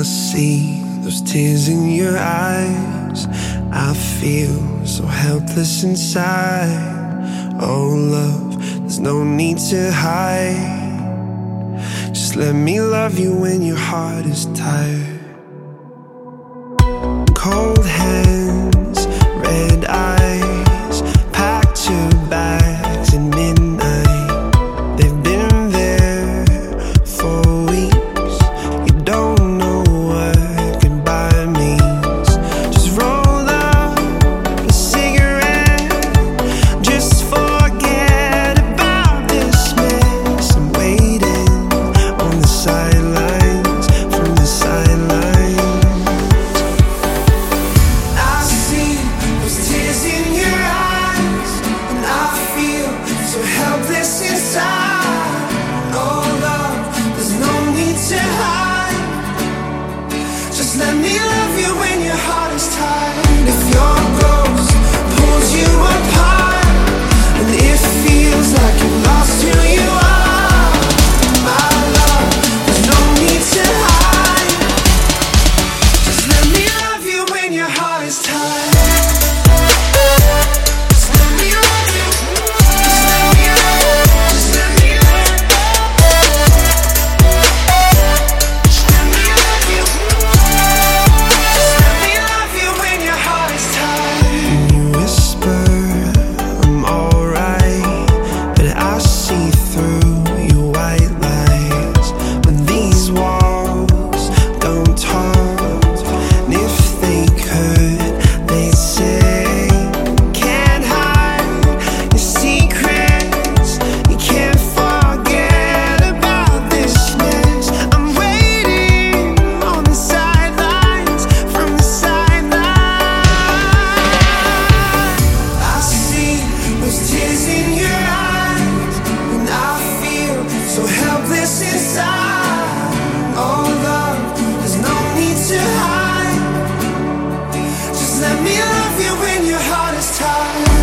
I see those tears in your eyes. I feel so helpless inside. Oh, love, there's no need to hide. Just let me love you when your heart is tired. Cold hands, your heart is tied Let me love you when your heart is tired